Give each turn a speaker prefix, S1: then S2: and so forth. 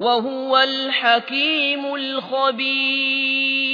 S1: وهو الحكيم الخبير.